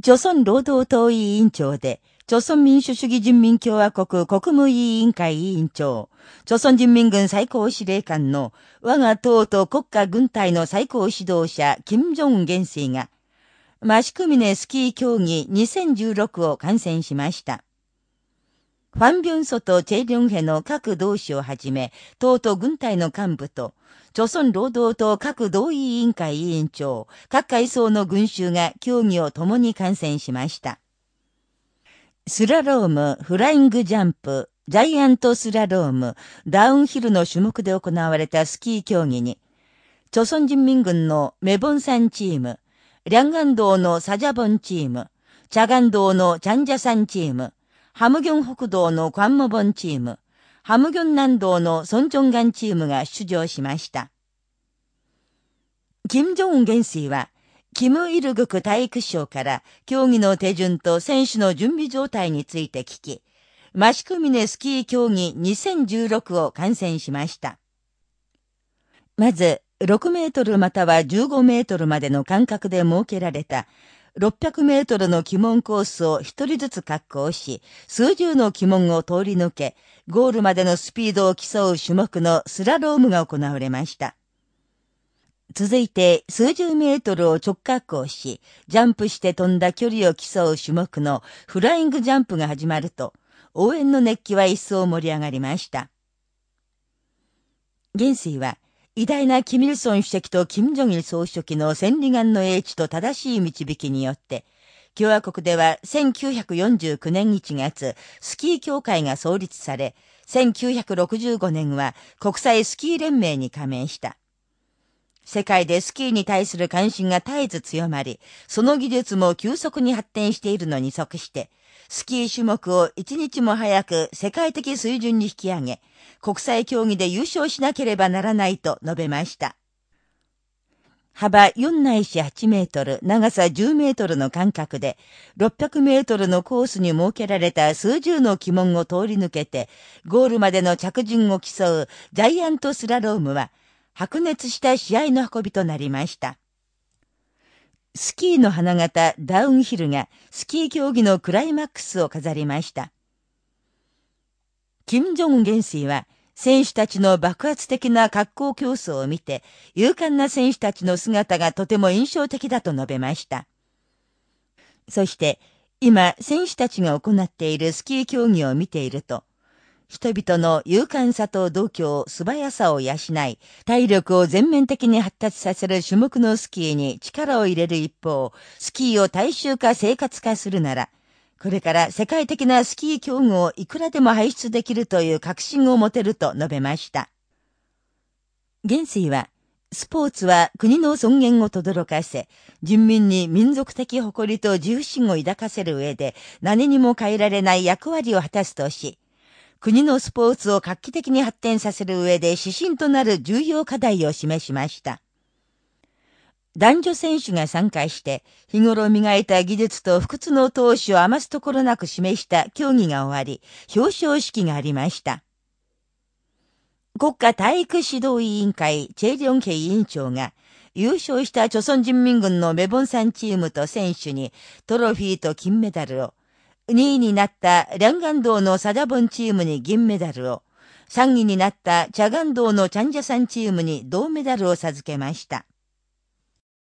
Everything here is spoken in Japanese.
朝鮮労働党委員長で、朝鮮民主主義人民共和国国務委員会委員長、朝鮮人民軍最高司令官の我が党と国家軍隊の最高指導者、金正恩元帥が、マシクミネスキー競技2016を観戦しました。ファン・ビョンソとチェ・リョンヘの各同志をはじめ、党と軍隊の幹部と、朝鮮労働党各同意委員会委員長、各階層の群衆が競技を共に観戦しました。スラローム、フライングジャンプ、ジャイアントスラローム、ダウンヒルの種目で行われたスキー競技に、朝鮮人民軍のメボンサンチーム、リャンガン道のサジャボンチーム、チャガン道のチャンジャサンチーム、ハムギョン北道のクワンモボンチーム、ハムギョン南道のソンチョンガンチームが出場しました。金正恩元帥は、キム・イルグク体育省から競技の手順と選手の準備状態について聞き、マシクミネスキー競技2016を観戦しました。まず、6メートルまたは15メートルまでの間隔で設けられた600メートルの鬼門コースを一人ずつ滑降し、数十の鬼門を通り抜け、ゴールまでのスピードを競う種目のスラロームが行われました。続いて、数十メートルを直滑降し、ジャンプして飛んだ距離を競う種目のフライングジャンプが始まると、応援の熱気は一層盛り上がりました。元帥は、偉大なキミルソン主席とキム・ジョギル総書記の千里眼の英知と正しい導きによって、共和国では1949年1月、スキー協会が創立され、1965年は国際スキー連盟に加盟した。世界でスキーに対する関心が絶えず強まり、その技術も急速に発展しているのに即して、スキー種目を一日も早く世界的水準に引き上げ、国際競技で優勝しなければならないと述べました。幅4ないし8メートル、長さ10メートルの間隔で、600メートルのコースに設けられた数十の鬼門を通り抜けて、ゴールまでの着順を競うジャイアントスラロームは、白熱した試合の運びとなりました。スキーの花形ダウンヒルがスキー競技のクライマックスを飾りました。金正恩元帥は、選手たちの爆発的な格好競争を見て、勇敢な選手たちの姿がとても印象的だと述べました。そして、今、選手たちが行っているスキー競技を見ていると、人々の勇敢さと度胸、素早さを養い、体力を全面的に発達させる種目のスキーに力を入れる一方、スキーを大衆化生活化するなら、これから世界的なスキー競技をいくらでも輩出できるという確信を持てると述べました。元帥は、スポーツは国の尊厳を轟かせ、人民に民族的誇りと自負心を抱かせる上で何にも変えられない役割を果たすとし、国のスポーツを画期的に発展させる上で指針となる重要課題を示しました。男女選手が参加して、日頃磨いた技術と不屈の投資を余すところなく示した競技が終わり、表彰式がありました。国家体育指導委員会チェリョンケ委員長が、優勝した朝鮮人民軍のメボンサンチームと選手にトロフィーと金メダルを、2位になったリャンガン道のサダボンチームに銀メダルを、3位になったチャガン道のチャンジャサンチームに銅メダルを授けました。